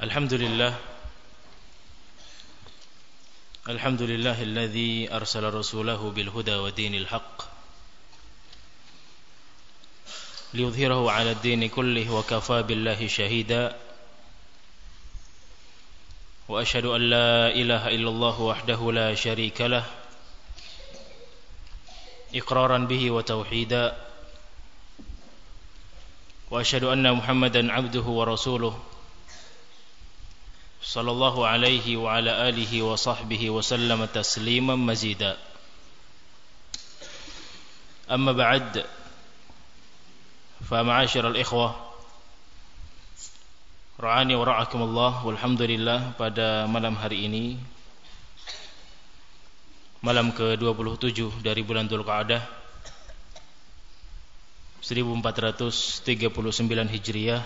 الحمد لله. الحمد لله الذي أرسل رسوله بالهدى ودين الحق ليظهره على الدين كله وكفى بالله شهيدا. وأشهد أن لا إله إلا الله وحده لا شريك له إقرارا به وتوحيدا. وأشهد أن محمدا عبده ورسوله. صلى الله عليه وعلى آله وصحبه وسلم تسليما مزيدا أما بعد فمعاشر الإخوة رعاني ورعاكم الله والحمد لله pada malam hari ini malam ke-27 dari bulan Dzulqa'dah 1439 Hijriah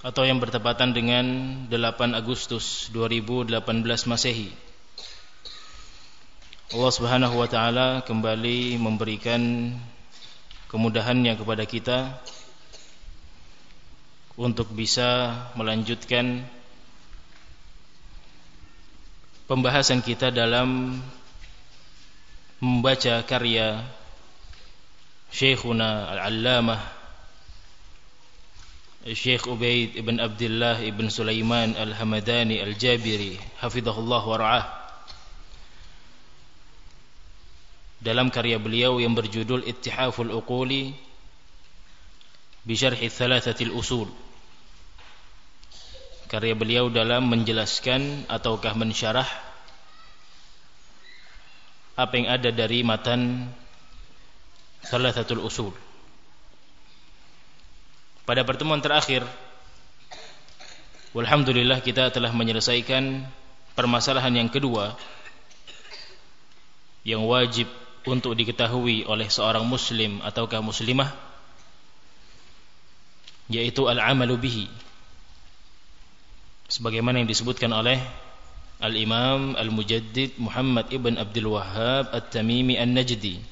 atau yang bertepatan dengan 8 Agustus 2018 Masehi. Allah Subhanahu wa taala kembali memberikan kemudahannya kepada kita untuk bisa melanjutkan pembahasan kita dalam membaca karya Syekhuna Al-Allamah Syekh Ubaid ibn Abdullah ibn Sulaiman Al-Hamadani Al-Jabiri Hafizahullah wara'ah Dalam karya beliau yang berjudul Ittihaful Uquli Bisyarhi Thalathatil Usul. Karya beliau dalam menjelaskan ataukah mensyarah Apa yang ada dari matan Thalathatul Usul pada pertemuan terakhir Alhamdulillah kita telah menyelesaikan permasalahan yang kedua yang wajib untuk diketahui oleh seorang muslim ataukah muslimah yaitu al-amalu bihi sebagaimana yang disebutkan oleh Al-Imam Al-Mujaddid Muhammad Ibn Abdul Wahhab At-Tamimi An-Najdi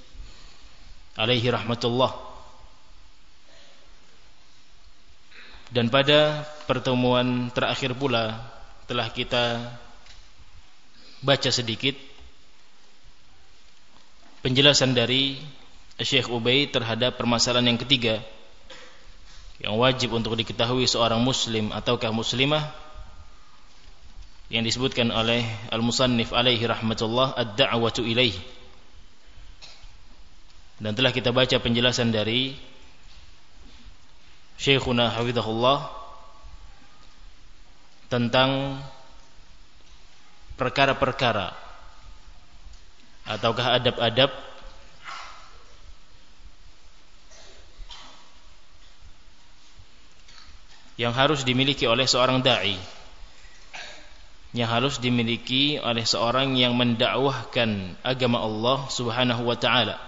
alaihi rahmatullah Dan pada pertemuan terakhir pula telah kita baca sedikit penjelasan dari Syekh Ubay terhadap permasalahan yang ketiga yang wajib untuk diketahui seorang muslim ataukah muslimah yang disebutkan oleh Al-Musannif alaihi rahmatullah ad-da'watu ilaihi dan telah kita baca penjelasan dari Syekhuna Hafizahullah tentang perkara-perkara ataukah adab-adab yang harus dimiliki oleh seorang dai yang harus dimiliki oleh seorang yang mendakwahkan agama Allah Subhanahu wa taala.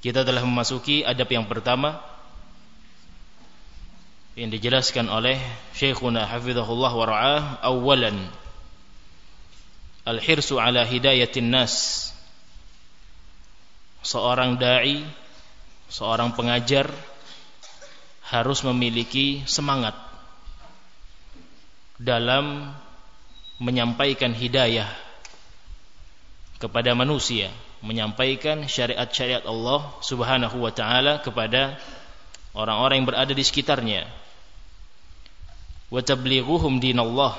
Kita telah memasuki adab yang pertama yang dijelaskan oleh Syekhuna Hafizahullah wa ra'ah awalan al-hirsu ala hidayatin nas. Seorang dai seorang pengajar harus memiliki semangat dalam menyampaikan hidayah kepada manusia menyampaikan syariat-syariat Allah Subhanahu wa taala kepada orang-orang yang berada di sekitarnya wa tablighuhum dinallah.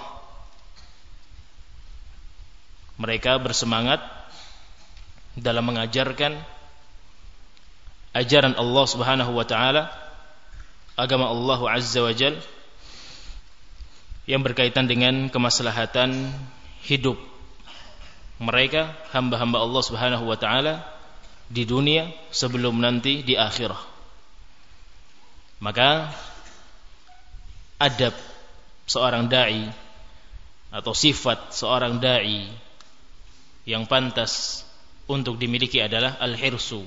Mereka bersemangat dalam mengajarkan ajaran Allah Subhanahu wa taala agama Allah Azza wa Jal yang berkaitan dengan kemaslahatan hidup mereka hamba-hamba Allah Subhanahu wa taala di dunia sebelum nanti di akhirah. Maka adab seorang dai atau sifat seorang dai yang pantas untuk dimiliki adalah al-hirsu.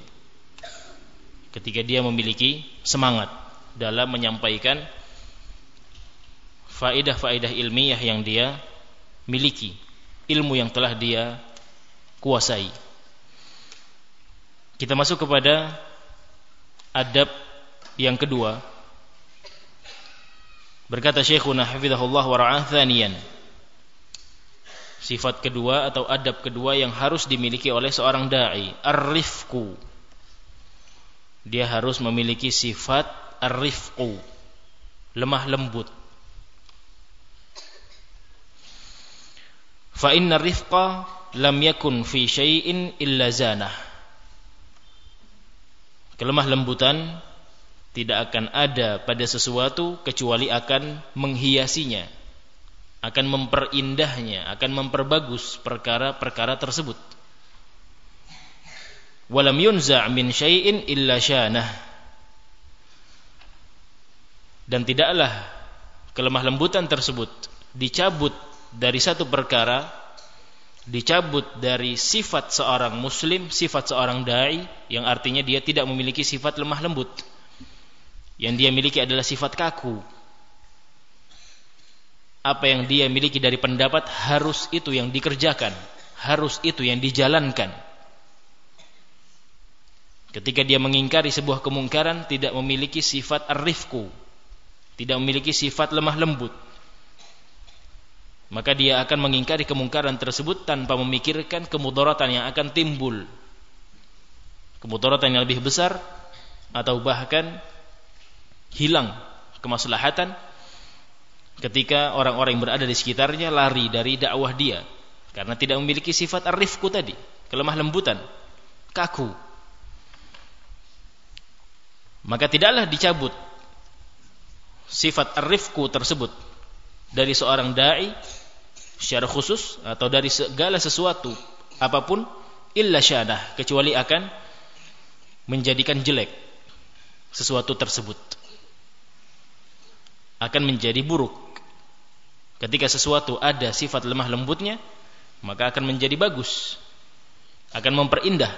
Ketika dia memiliki semangat dalam menyampaikan faedah-faedah ilmiah yang dia miliki ilmu yang telah dia kuasai. Kita masuk kepada adab yang kedua berkata Syekhuna hafizahullah wa ra'ah sifat kedua atau adab kedua yang harus dimiliki oleh seorang dai ar-rifqu. Dia harus memiliki sifat ar-rifqu lemah lembut. Fa inna rifqa lam yakun fi syai'in illa zanah. Kelemah lembutan tidak akan ada pada sesuatu kecuali akan menghiasinya akan memperindahnya akan memperbagus perkara-perkara tersebut. Walam yunza' min syai'in illa syanah. Dan tidaklah kelemah lembutan tersebut dicabut dari satu perkara dicabut dari sifat seorang muslim sifat seorang dai yang artinya dia tidak memiliki sifat lemah lembut yang dia miliki adalah sifat kaku. Apa yang dia miliki dari pendapat harus itu yang dikerjakan harus itu yang dijalankan. Ketika dia mengingkari sebuah kemungkaran tidak memiliki sifat arifku tidak memiliki sifat lemah lembut maka dia akan mengingkari kemungkaran tersebut tanpa memikirkan kemudaratan yang akan timbul. Kemudaratan yang lebih besar atau bahkan hilang kemaslahatan ketika orang-orang yang berada di sekitarnya lari dari dakwah dia. Karena tidak memiliki sifat arifku tadi kelemah lembutan kaku. Maka tidaklah dicabut sifat arifku tersebut dari seorang dai secara khusus atau dari segala sesuatu apa pun illa syadah kecuali akan menjadikan jelek sesuatu tersebut akan menjadi buruk. Ketika sesuatu ada sifat lemah lembutnya, maka akan menjadi bagus. Akan memperindah.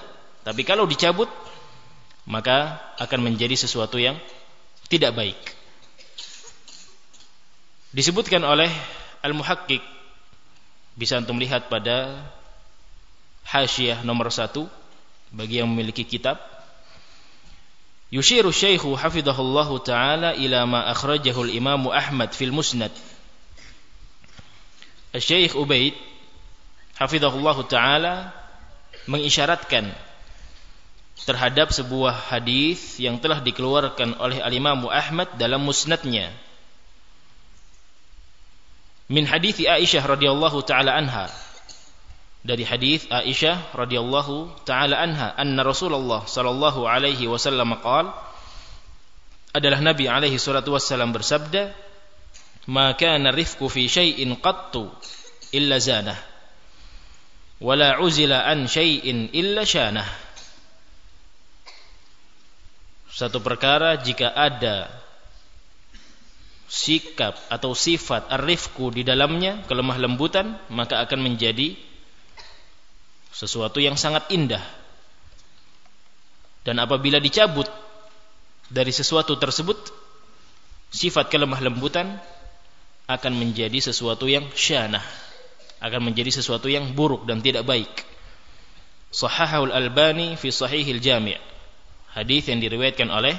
Tapi kalau dicabut, maka akan menjadi sesuatu yang tidak baik. Disebutkan oleh Al-Muhakkik bisa untuk melihat pada hasyiah nomor satu bagi yang memiliki kitab Yushiru Syekhu hafizahullahu taala ila ma akhrajahu al-Imam Ahmad fil Musnad. Syekh Ubaid hafizahullahu taala mengisyaratkan terhadap sebuah hadis yang telah dikeluarkan oleh al-Imam Ahmad dalam musnadnya. Min hadis Aisyah radhiyallahu taala anha dari hadis Aisyah radhiyallahu taala anha anna Rasulullah sallallahu alaihi wasallam qaal adalah Nabi alaihi salatu wasallam bersabda ma kana rifqu fi syai'in qattu illa zanah wala uzila an syai'in illa syanah. Satu perkara jika ada sikap atau sifat arifku di dalamnya kelemah lembutan maka akan menjadi sesuatu yang sangat indah. Dan apabila dicabut dari sesuatu tersebut sifat kelemah lembutan akan menjadi sesuatu yang syanah akan menjadi sesuatu yang buruk dan tidak baik. Sahahul Albani fi Sahihil Jami' hadis yang diriwayatkan oleh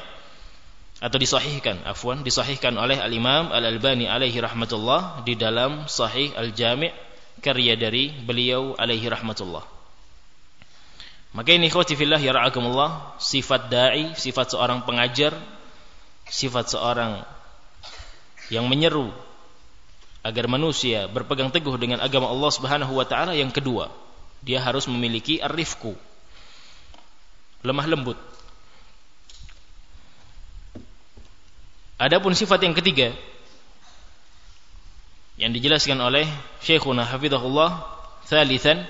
atau disahihkan afwan disahihkan oleh Al-Imam Al-Albani alaihi rahmatullah di dalam Sahih Al-Jami' karya dari beliau alaihi rahmatullah maka ini khawati fillah ya ra'akumullah sifat dai, sifat seorang pengajar, sifat seorang yang menyeru agar manusia berpegang teguh dengan agama Allah Subhanahu wa taala yang kedua, dia harus memiliki arifku. Lemah lembut. Adapun sifat yang ketiga yang dijelaskan oleh Syekhuna Hafizahullah, thalithan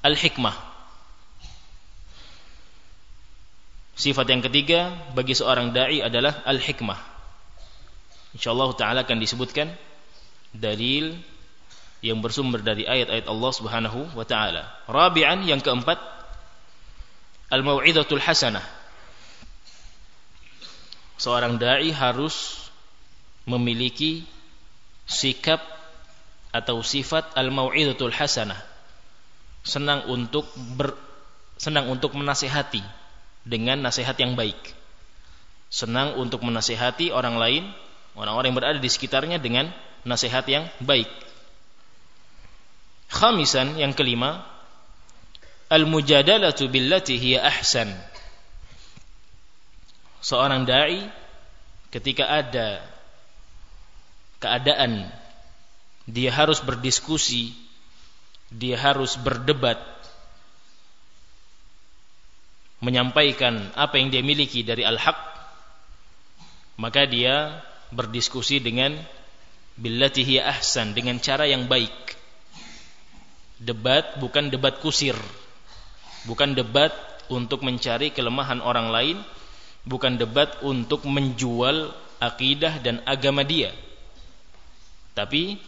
al-hikmah Sifat yang ketiga bagi seorang dai adalah al-hikmah. Insyaallah taala akan disebutkan dalil yang bersumber dari ayat-ayat Allah Subhanahu wa taala. Rabi'an yang keempat al-mau'izatul hasanah. Seorang dai harus memiliki sikap atau sifat al-mau'izatul hasanah. Senang untuk ber, senang untuk menasihati dengan nasihat yang baik senang untuk menasihati orang lain, orang-orang yang berada di sekitarnya dengan nasihat yang baik. Khamisan yang kelima, al-mujadalatu billati hiya ahsan. Seorang dai ketika ada keadaan dia harus berdiskusi, dia harus berdebat menyampaikan apa yang dia miliki dari al-haq maka dia berdiskusi dengan billatihi ahsan dengan cara yang baik. Debat bukan debat kusir bukan debat untuk mencari kelemahan orang lain bukan debat untuk menjual akidah dan agama dia. Tapi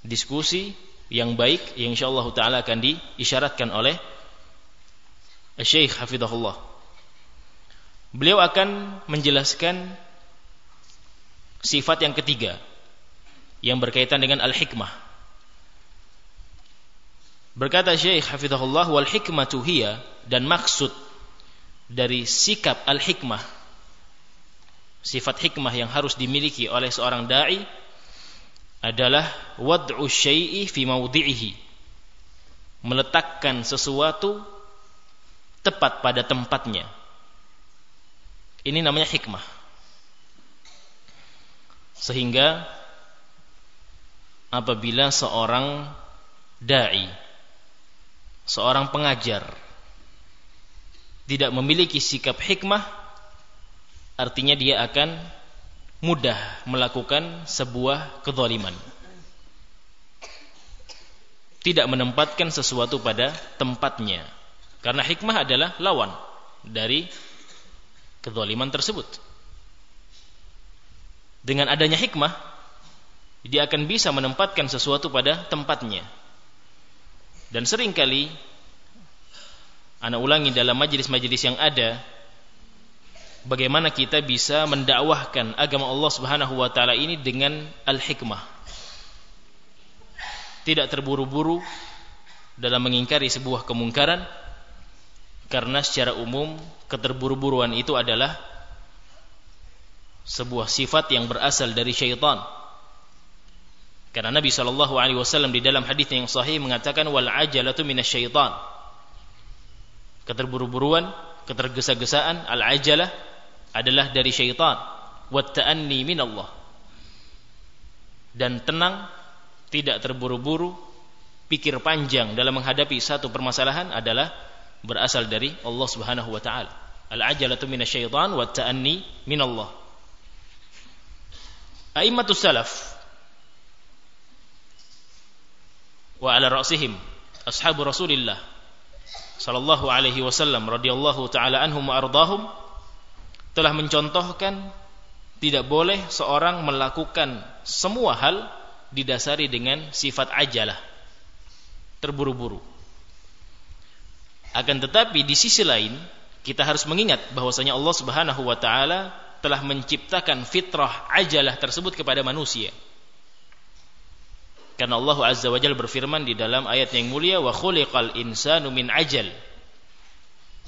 diskusi yang baik yang insyaallah taala akan diisyaratkan oleh Syekh Hafizahullah. Beliau akan menjelaskan sifat yang ketiga yang berkaitan dengan al-hikmah. Berkata Syekh Hafizahullah wal hikmatu hiya dan maksud dari sikap al-hikmah sifat hikmah yang harus dimiliki oleh seorang dai adalah wad'u syai'i fi mawdi'ihi meletakkan sesuatu tepat pada tempatnya. Ini namanya hikmah. Sehingga apabila seorang dai, seorang pengajar tidak memiliki sikap hikmah, artinya dia akan mudah melakukan sebuah kezaliman. Tidak menempatkan sesuatu pada tempatnya karena hikmah adalah lawan dari kezaliman tersebut. Dengan adanya hikmah, dia akan bisa menempatkan sesuatu pada tempatnya. Dan sering kali anak ulangi dalam majelis-majelis yang ada bagaimana kita bisa mendakwahkan agama Allah Subhanahu wa taala ini dengan al-hikmah. Tidak terburu-buru dalam mengingkari sebuah kemungkaran karena secara umum keterburu-buruan itu adalah sebuah sifat yang berasal dari syaitan. Karena Nabi sallallahu alaihi wasallam di dalam hadis yang sahih mengatakan wal ajalatu minasyaitan. Keterburu-buruan, ketergesa-gesaan, al-ajalah adalah dari syaitan. Wat ta'anni minallah. Dan tenang, tidak terburu-buru, pikir panjang dalam menghadapi satu permasalahan adalah berasal dari Allah Subhanahu wa taala. Al-ajalatu minasyaitan wa ta'anni minallah. A'immatus salaf wa ala ra'sihim ashabu Rasulillah sallallahu alaihi wasallam radhiyallahu taala anhum wa ardahum telah mencontohkan tidak boleh seorang melakukan semua hal didasari dengan sifat ajalah terburu-buru akan tetapi di sisi lain kita harus mengingat bahwasanya Allah Subhanahu wa taala telah menciptakan fitrah ajalah tersebut kepada manusia. Karena Allah Azza wa Jalla berfirman di dalam ayat yang mulia wa khuliqal insanu min ajal.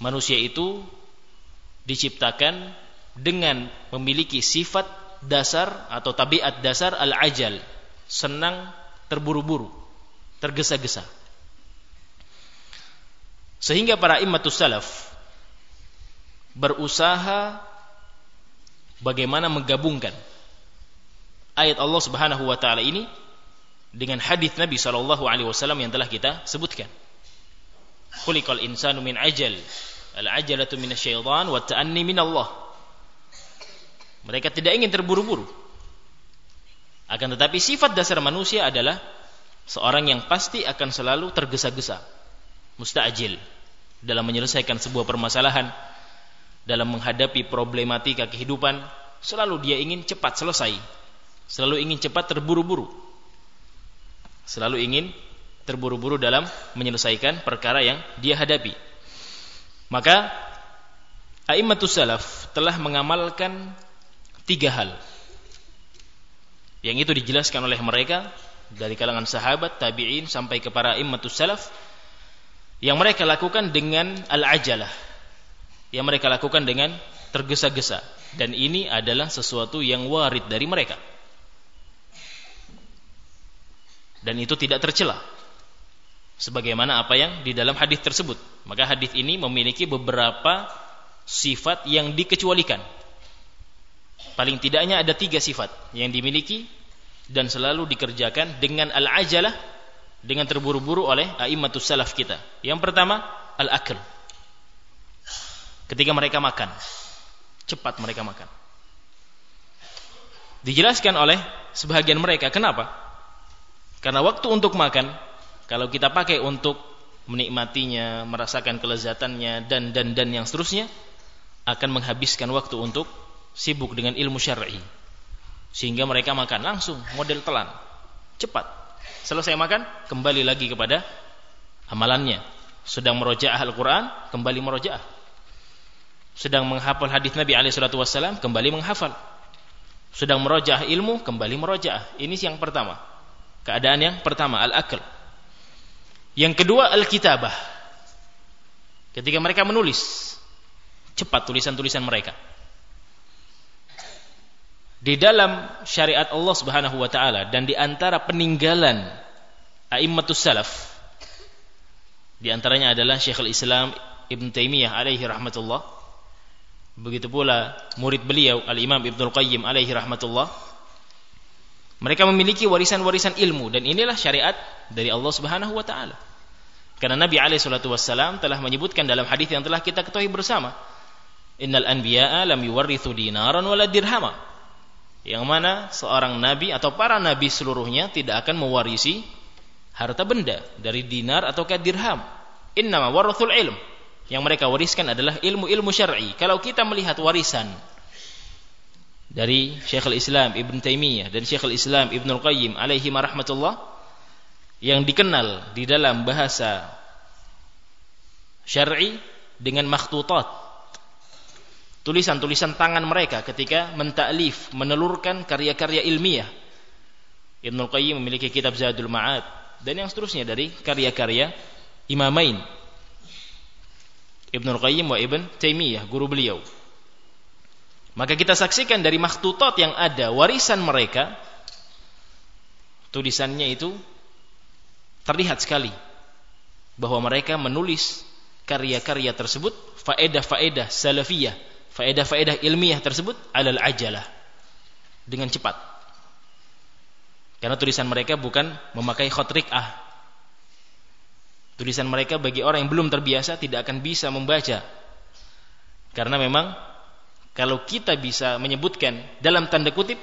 Manusia itu diciptakan dengan memiliki sifat dasar atau tabiat dasar al-ajal, senang terburu-buru, tergesa-gesa. Sehingga para immatus salaf berusaha bagaimana menggabungkan ayat Allah Subhanahu wa taala ini dengan hadis Nabi sallallahu alaihi wasallam yang telah kita sebutkan. Khuliqal insanu min ajal. Al-ajalatu minasyaitan wa ta'anni min Allah. Mereka tidak ingin terburu-buru. Akan tetapi sifat dasar manusia adalah seorang yang pasti akan selalu tergesa-gesa mustajil dalam menyelesaikan sebuah permasalahan dalam menghadapi problematika kehidupan selalu dia ingin cepat selesai selalu ingin cepat terburu-buru selalu ingin terburu-buru dalam menyelesaikan perkara yang dia hadapi. Maka a'immatus salaf telah mengamalkan tiga hal. Yang itu dijelaskan oleh mereka dari kalangan sahabat, tabi'in sampai ke para immatus salaf yang mereka lakukan dengan al-ajalah. Yang mereka lakukan dengan tergesa-gesa. Dan ini adalah sesuatu yang warid dari mereka. Dan itu tidak tercela. Sebagaimana apa yang di dalam hadis tersebut. Maka hadis ini memiliki beberapa sifat yang dikecualikan. Paling tidaknya ada tiga sifat yang dimiliki dan selalu dikerjakan dengan al-ajalah dengan terburu-buru oleh a'immatus salaf kita yang pertama al-akl ketika mereka makan cepat mereka makan. Dijelaskan oleh sebahagian mereka, kenapa? Karena waktu untuk makan, kalau kita pakai untuk menikmatinya, merasakan kelezatannya dan dan dan yang seterusnya, akan menghabiskan waktu untuk sibuk dengan ilmu syar'i. Sehingga mereka makan langsung model telan, cepat. Selesai makan, kembali lagi kepada amalannya. Sedang merojaah Al-Quran, kembali merojaah. Sedang menghafal hadis Nabi wasallam kembali menghafal. Sedang merojah ilmu kembali merojah ini yang pertama. Keadaan yang pertama al-akl yang kedua al-kitabah. Ketika mereka menulis cepat tulisan-tulisan mereka di dalam syariat Allah Subhanahu wa taala dan di antara peninggalan a'immatus salaf di antaranya adalah Syekhul Islam Ibn Taimiyah alaihi rahmatullah Begitu pula murid beliau Al-Imam Ibnul Qayyim alaihi rahmatullah. Mereka memiliki warisan-warisan ilmu dan inilah syariat dari Allah Subhanahu wa taala. Karena Nabi alaihi salatu wassalam telah menyebutkan dalam hadis yang telah kita ketahui bersama, "Innal anbiya'a lam yuwarrithu dinaran wala dirhama." Yang mana seorang nabi atau para nabi seluruhnya tidak akan mewarisi harta benda dari dinar atau dirham. Innama warathul ilm yang mereka wariskan adalah ilmu-ilmu syar'i. Kalau kita melihat warisan dari Syekhul Islam Ibn Taimiyah dan Syekhul Islam Ibn Qayyim alaihi rahmatullah yang dikenal di dalam bahasa syar'i dengan makhtutat tulisan-tulisan tangan mereka ketika mentaklif menelurkan karya-karya ilmiah. Ibn Qayyim memiliki kitab Zadul Ma'ad dan yang seterusnya dari karya-karya imamain Ibnu Qayyim wa Ibn Taimiyah, guru beliau. Maka kita saksikan dari makhtutat yang ada warisan mereka tulisannya itu terlihat sekali bahwa mereka menulis karya-karya tersebut faedah-faedah salafiyah, faedah-faedah ilmiah tersebut alal ajalah dengan cepat. Karena tulisan mereka bukan memakai khot rik'ah Tulisan mereka bagi orang yang belum terbiasa tidak akan bisa membaca. Karena memang kalau kita bisa menyebutkan dalam tanda kutip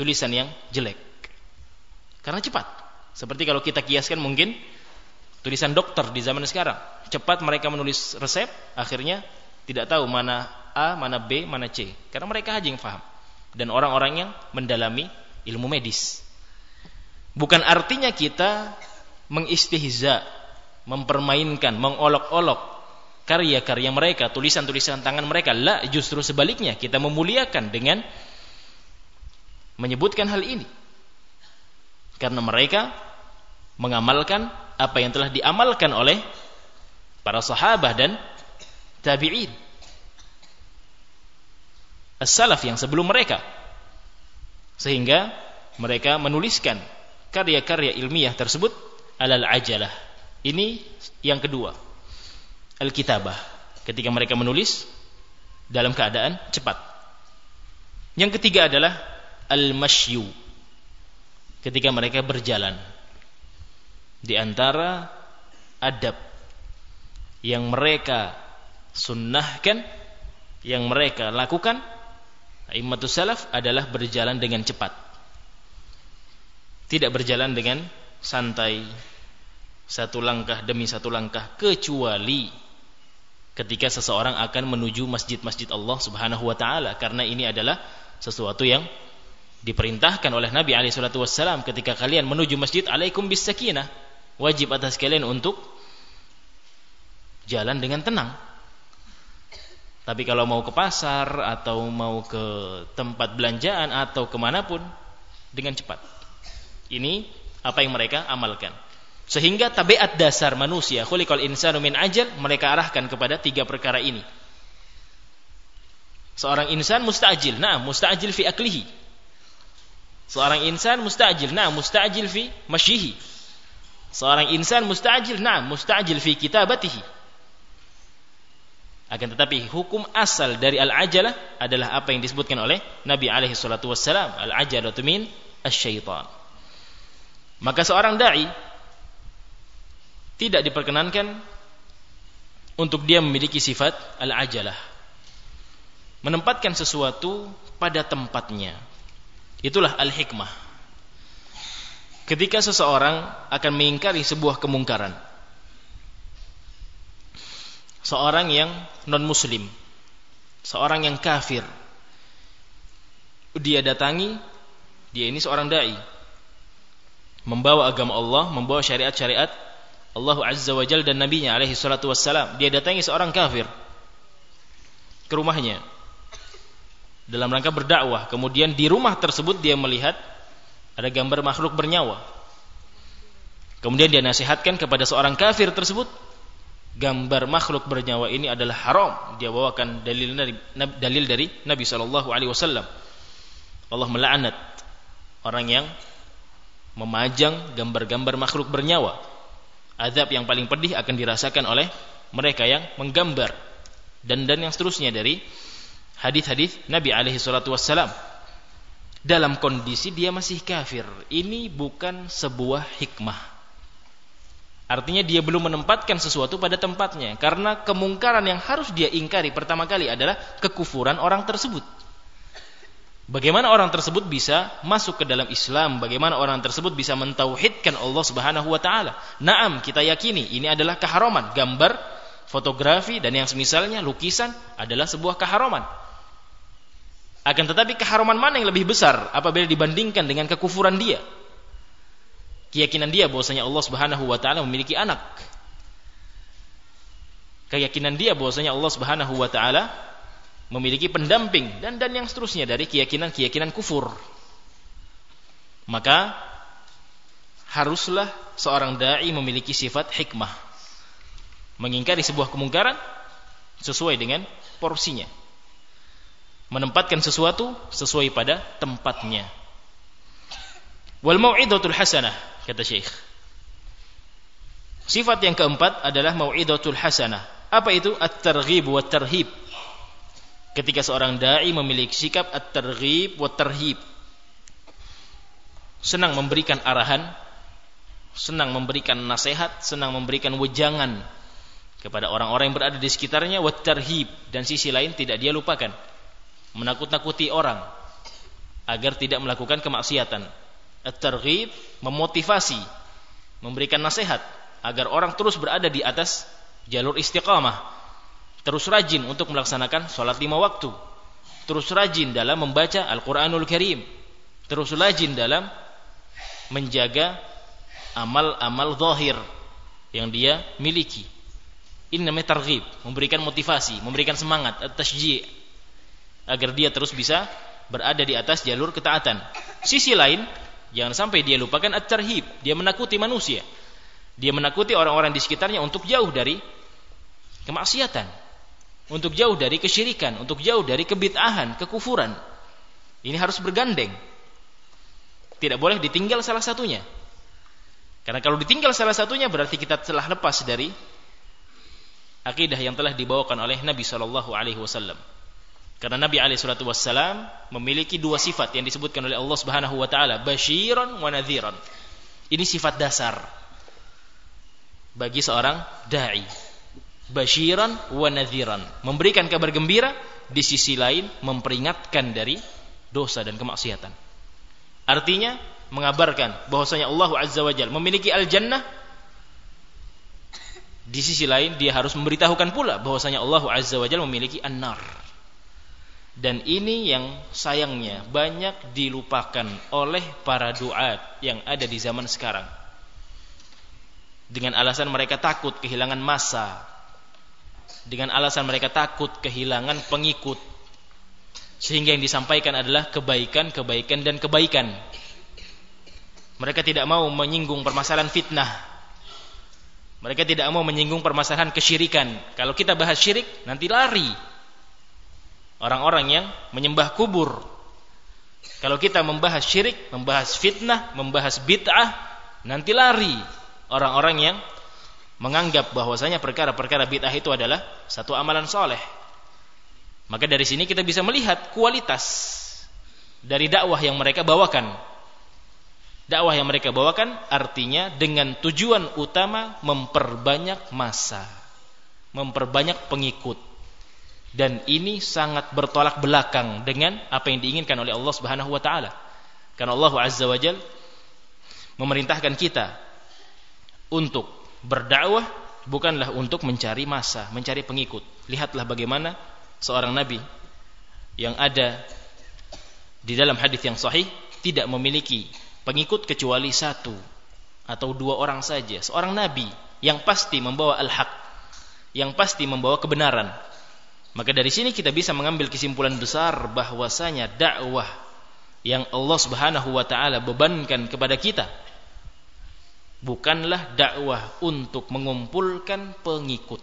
tulisan yang jelek. Karena cepat. Seperti kalau kita kiaskan mungkin tulisan dokter di zaman sekarang. Cepat mereka menulis resep, akhirnya tidak tahu mana A, mana B, mana C. Karena mereka aja yang paham. Dan orang-orang yang mendalami ilmu medis. Bukan artinya kita mengistihza, mempermainkan, mengolok-olok karya-karya mereka, tulisan-tulisan tangan mereka. La, justru sebaliknya, kita memuliakan dengan menyebutkan hal ini. Karena mereka mengamalkan apa yang telah diamalkan oleh para sahabat dan tabi'in. As-salaf yang sebelum mereka. Sehingga mereka menuliskan karya-karya ilmiah tersebut alal ajalah. Ini yang kedua. Al-kitabah. Ketika mereka menulis dalam keadaan cepat. Yang ketiga adalah al-masyu. Ketika mereka berjalan. Di antara adab yang mereka sunnahkan, yang mereka lakukan, Immatus salaf adalah berjalan dengan cepat. Tidak berjalan dengan santai satu langkah demi satu langkah kecuali ketika seseorang akan menuju masjid-masjid Allah Subhanahu wa taala karena ini adalah sesuatu yang diperintahkan oleh Nabi alaihi salatu wasallam ketika kalian menuju masjid alaikum bis sakinah wajib atas kalian untuk jalan dengan tenang tapi kalau mau ke pasar atau mau ke tempat belanjaan atau ke mana pun dengan cepat ini apa yang mereka amalkan sehingga tabiat dasar manusia, khuliqal insanu min ajal, mereka arahkan kepada tiga perkara ini. Seorang insan mustajil, nah mustajil fi aklihi. Seorang insan mustajil, nah mustajil fi masyihi. Seorang insan mustajil, nah mustajil fi kitabatihi. Akan tetapi hukum asal dari al-ajalah adalah apa yang disebutkan oleh Nabi alaihi salatu wassalam, al-ajalatu min asyaitan. Maka seorang dai tidak diperkenankan untuk dia memiliki sifat al-ajalah menempatkan sesuatu pada tempatnya. Itulah al-hikmah. Ketika seseorang akan mengingkari sebuah kemungkaran. Seorang yang non-muslim, seorang yang kafir, dia datangi, dia ini seorang dai, membawa agama Allah, membawa syariat-syariat Allah Azza wa Jalla dan Nabi-Nya alaihi salatu wassalam. Dia datangi seorang kafir ke rumahnya dalam rangka berdakwah. Kemudian di rumah tersebut dia melihat ada gambar makhluk bernyawa. Kemudian dia nasihatkan kepada seorang kafir tersebut, gambar makhluk bernyawa ini adalah haram. Dia bawakan dalil dari dalil dari Nabi sallallahu alaihi wasallam. Allah melaknat orang yang memajang gambar-gambar makhluk bernyawa. Azab yang paling pedih akan dirasakan oleh mereka yang menggambar dan dan yang seterusnya dari hadis-hadis Nabi alaihi wassalam dalam kondisi dia masih kafir ini bukan sebuah hikmah artinya dia belum menempatkan sesuatu pada tempatnya karena kemungkaran yang harus dia ingkari pertama kali adalah kekufuran orang tersebut Bagaimana orang tersebut bisa masuk ke dalam Islam? Bagaimana orang tersebut bisa mentauhidkan Allah Subhanahu wa taala? Naam, kita yakini ini adalah keharaman. Gambar, fotografi dan yang semisalnya lukisan adalah sebuah keharaman. Akan tetapi keharuman mana yang lebih besar apabila dibandingkan dengan kekufuran dia? Keyakinan dia bahwasanya Allah Subhanahu wa taala memiliki anak. Keyakinan dia bahwasanya Allah Subhanahu wa taala memiliki pendamping dan dan yang seterusnya dari keyakinan-keyakinan kufur. Maka haruslah seorang dai memiliki sifat hikmah. Mengingkari sebuah kemungkaran sesuai dengan porsinya menempatkan sesuatu sesuai pada tempatnya. Wal mau'idatul hasanah kata Syekh. Sifat yang keempat adalah mau'idatul hasanah. Apa itu? At-targhib wa tarhib. Ketika seorang dai memiliki sikap at-targhib wa tarhib. Senang memberikan arahan, senang memberikan nasihat, senang memberikan wejangan kepada orang-orang yang berada di sekitarnya wa tarhib dan sisi lain tidak dia lupakan menakut-nakuti orang agar tidak melakukan kemaksiatan. At-targhib memotivasi, memberikan nasihat agar orang terus berada di atas jalur istiqamah. Terus rajin untuk melaksanakan sholat lima waktu. Terus rajin dalam membaca Al-Quranul Karim. Terus rajin dalam menjaga amal-amal zahir yang dia miliki. Ini namanya targhib, memberikan motivasi, memberikan semangat, at-tashji' agar dia terus bisa berada di atas jalur ketaatan. Sisi lain, jangan sampai dia lupakan at-tarhib, dia menakuti manusia. Dia menakuti orang-orang di sekitarnya untuk jauh dari kemaksiatan, untuk jauh dari kesyirikan, untuk jauh dari kebid'ahan, kekufuran. Ini harus bergandeng. Tidak boleh ditinggal salah satunya. Karena kalau ditinggal salah satunya berarti kita telah lepas dari akidah yang telah dibawakan oleh Nabi sallallahu alaihi wasallam. Karena Nabi alaihi salatu wassalam memiliki dua sifat yang disebutkan oleh Allah Subhanahu wa taala, basyiran wa nadhiran. Ini sifat dasar bagi seorang dai. Basyiran wa nadhiran, memberikan kabar gembira di sisi lain memperingatkan dari dosa dan kemaksiatan. Artinya mengabarkan bahwasanya Allah Azza wa Jalla memiliki al-jannah di sisi lain dia harus memberitahukan pula bahwasanya Allah Azza wa Jalla memiliki an-nar dan ini yang sayangnya banyak dilupakan oleh para duat yang ada di zaman sekarang. Dengan alasan mereka takut kehilangan masa. Dengan alasan mereka takut kehilangan pengikut. Sehingga yang disampaikan adalah kebaikan, kebaikan dan kebaikan. Mereka tidak mau menyinggung permasalahan fitnah. Mereka tidak mau menyinggung permasalahan kesyirikan. Kalau kita bahas syirik, nanti lari orang-orang yang menyembah kubur. Kalau kita membahas syirik, membahas fitnah, membahas bid'ah, nanti lari orang-orang yang menganggap bahwasanya perkara-perkara bid'ah itu adalah satu amalan soleh. Maka dari sini kita bisa melihat kualitas dari dakwah yang mereka bawakan. Dakwah yang mereka bawakan artinya dengan tujuan utama memperbanyak masa, memperbanyak pengikut. Dan ini sangat bertolak belakang dengan apa yang diinginkan oleh Allah Subhanahu wa taala. Karena Allah Azza wa Jal memerintahkan kita untuk berdakwah bukanlah untuk mencari masa, mencari pengikut. Lihatlah bagaimana seorang nabi yang ada di dalam hadis yang sahih tidak memiliki pengikut kecuali satu atau dua orang saja seorang nabi yang pasti membawa al-haq yang pasti membawa kebenaran maka dari sini kita bisa mengambil kesimpulan besar bahwasanya dakwah yang Allah Subhanahu wa taala bebankan kepada kita bukanlah dakwah untuk mengumpulkan pengikut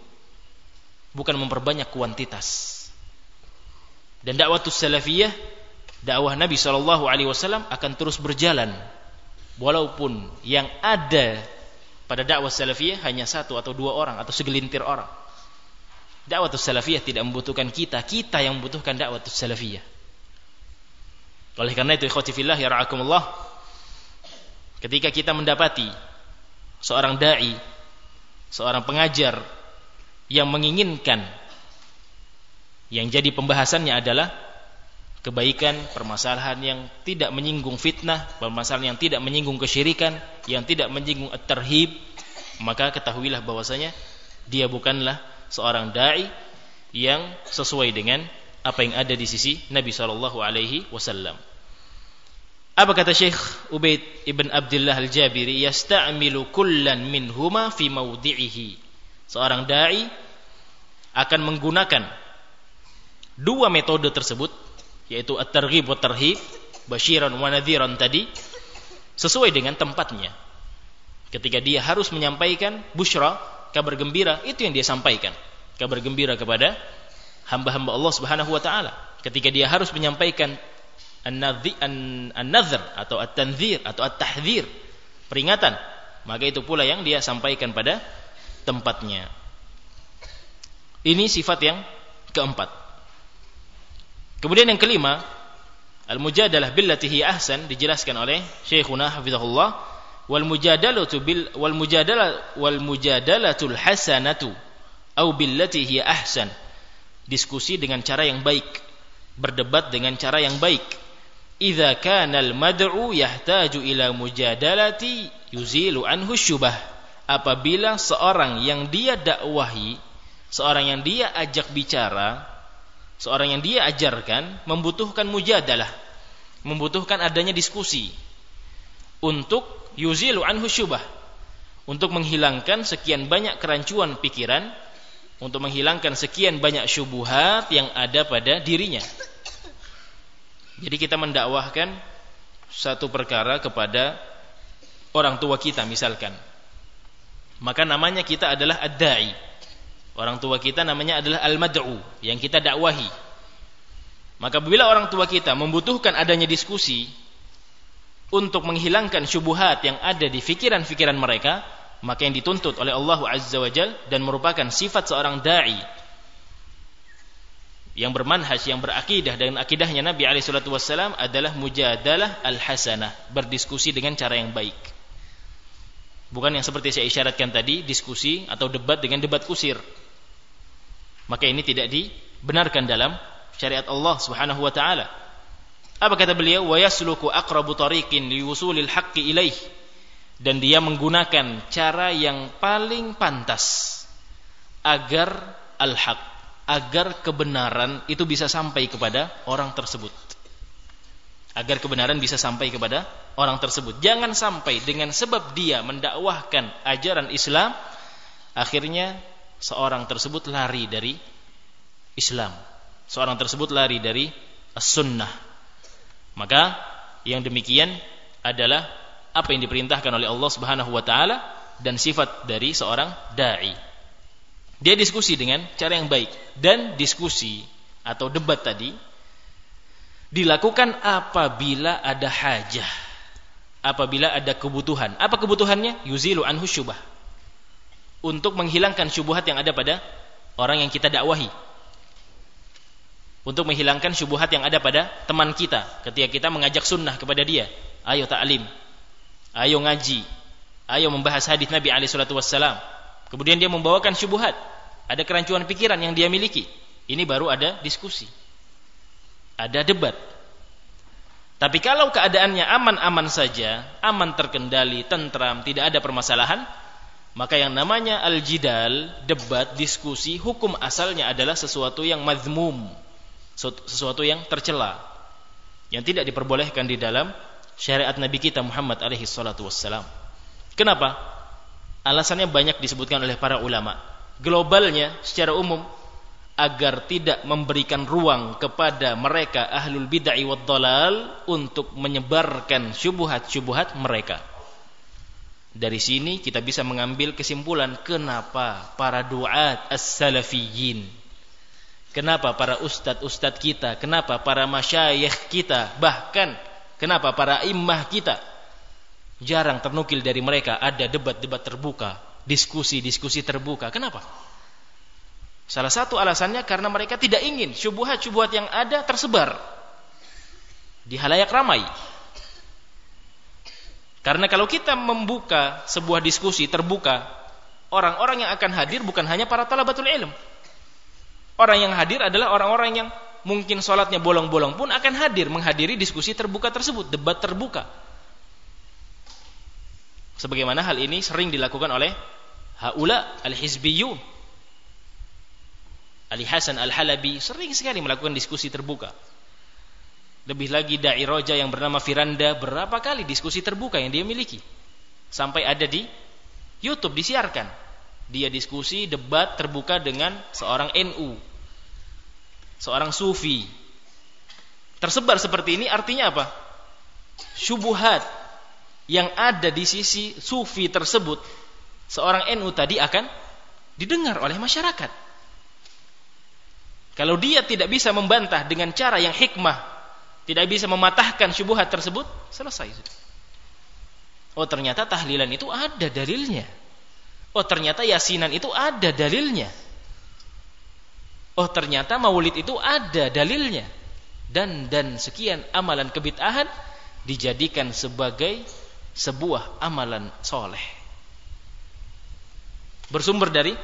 bukan memperbanyak kuantitas. Dan dakwah salafiyah dakwah Nabi Shallallahu Alaihi Wasallam akan terus berjalan walaupun yang ada pada dakwah salafiyah hanya satu atau dua orang atau segelintir orang dakwah salafiyah tidak membutuhkan kita. Kita yang membutuhkan dakwah salafiyah. Oleh karena itu ikhwati fillah ya ra'akumullah ketika kita mendapati seorang dai seorang pengajar yang menginginkan yang jadi pembahasannya adalah kebaikan, permasalahan yang tidak menyinggung fitnah, permasalahan yang tidak menyinggung kesyirikan, yang tidak menyinggung at-tarhib, maka ketahuilah bahwasanya dia bukanlah seorang dai yang sesuai dengan apa yang ada di sisi Nabi sallallahu alaihi wasallam. Apa kata Syekh Ubaid ibn Abdullah Al-Jabiri? Yasta'milu kullan minhuma fi mawdi'ihi. Seorang dai akan menggunakan dua metode tersebut yaitu at-targhib wa tarhib basyiran wa nadhiran tadi sesuai dengan tempatnya ketika dia harus menyampaikan busyra kabar gembira itu yang dia sampaikan. Kabar gembira kepada hamba-hamba Allah Subhanahu wa taala. Ketika dia harus menyampaikan an-nadhr atau at-tanzir atau at-tahdzir peringatan maka itu pula yang dia sampaikan pada tempatnya. Ini sifat yang keempat. Kemudian yang kelima, al-mujadalah billati hi ahsan dijelaskan oleh Syekhuna hafizahullah wal mujadalatu bil wal mujadalah wal mujadalatul hasanatu au billati hi ahsan. Diskusi dengan cara yang baik, berdebat dengan cara yang baik. Idza kana al-mad'u yahtaju ila mujadalati yuzilu anhu syubah. Apabila seorang yang dia dakwahi, seorang yang dia ajak bicara, seorang yang dia ajarkan membutuhkan mujadalah, membutuhkan adanya diskusi untuk yuzilu anhu syubah, untuk menghilangkan sekian banyak kerancuan pikiran, untuk menghilangkan sekian banyak syubuhat yang ada pada dirinya. Jadi kita mendakwahkan satu perkara kepada orang tua kita misalkan. Maka namanya kita adalah ad-da'i Orang tua kita namanya adalah al-mad'u yang kita dakwahi. Maka bila orang tua kita membutuhkan adanya diskusi untuk menghilangkan syubhat yang ada di fikiran-fikiran mereka, maka yang dituntut oleh Allah Azza wa Jal dan merupakan sifat seorang dai yang bermanhaj, yang berakidah dengan akidahnya Nabi alaihi adalah mujadalah al-hasanah, berdiskusi dengan cara yang baik. Bukan yang seperti saya isyaratkan tadi, diskusi atau debat dengan debat kusir maka ini tidak dibenarkan dalam syariat Allah Subhanahu wa taala. Apa kata beliau? Wa yasluku aqrabu tariqin liwusulil haqqi ilaih. Dan dia menggunakan cara yang paling pantas agar al-haq, agar kebenaran itu bisa sampai kepada orang tersebut. Agar kebenaran bisa sampai kepada orang tersebut. Jangan sampai dengan sebab dia mendakwahkan ajaran Islam akhirnya seorang tersebut lari dari Islam. Seorang tersebut lari dari as-sunnah. Maka yang demikian adalah apa yang diperintahkan oleh Allah Subhanahu wa taala dan sifat dari seorang dai. Dia diskusi dengan cara yang baik dan diskusi atau debat tadi dilakukan apabila ada hajah, apabila ada kebutuhan. Apa kebutuhannya? Yuzilu anhu syubah. Untuk menghilangkan syubhat yang ada pada orang yang kita dakwahi. Untuk menghilangkan syubhat yang ada pada teman kita ketika kita mengajak sunnah kepada dia. Ayo ta'lim. Ayo ngaji. Ayo membahas hadis Nabi alaihi salatu. Kemudian dia membawakan syubhat. Ada kerancuan pikiran yang dia miliki. Ini baru ada diskusi ada debat. Tapi kalau keadaannya aman-aman saja, aman terkendali, tentram, tidak ada permasalahan, maka yang namanya al-jidal, debat, diskusi, hukum asalnya adalah sesuatu yang mazmum, sesuatu yang tercela, yang tidak diperbolehkan di dalam syariat Nabi kita Muhammad alaihi salatu wassalam. Kenapa? Alasannya banyak disebutkan oleh para ulama. Globalnya secara umum agar tidak memberikan ruang kepada mereka ahlul bid'ah wad dalal untuk menyebarkan syubhat-syubhat mereka. Dari sini kita bisa mengambil kesimpulan kenapa para duat as-salafiyyin Kenapa para ustadz-ustadz kita, kenapa para masyayikh kita, bahkan kenapa para imah kita jarang ternukil dari mereka ada debat-debat terbuka, diskusi-diskusi terbuka. Kenapa? Salah satu alasannya karena mereka tidak ingin syubhat-syubhat yang ada tersebar di halayak ramai. Karena kalau kita membuka sebuah diskusi terbuka, orang-orang yang akan hadir bukan hanya para talabatul ilm. Orang yang hadir adalah orang-orang yang mungkin sholatnya bolong-bolong pun akan hadir menghadiri diskusi terbuka tersebut, debat terbuka. Sebagaimana hal ini sering dilakukan oleh haula al-hizbiyun Ali Hasan Al-Halabi sering sekali melakukan diskusi terbuka. Lebih lagi dai roja yang bernama Firanda berapa kali diskusi terbuka yang dia miliki. Sampai ada di YouTube disiarkan. Dia diskusi debat terbuka dengan seorang NU. Seorang sufi. Tersebar seperti ini artinya apa? Syubuhat yang ada di sisi sufi tersebut seorang NU tadi akan didengar oleh masyarakat. Kalau dia tidak bisa membantah dengan cara yang hikmah, tidak bisa mematahkan syubhat tersebut, selesai Oh ternyata tahlilan itu ada dalilnya. Oh ternyata yasinan itu ada dalilnya. Oh ternyata maulid itu ada dalilnya. Dan dan sekian amalan kebid'ahan dijadikan sebagai sebuah amalan soleh. Bersumber dari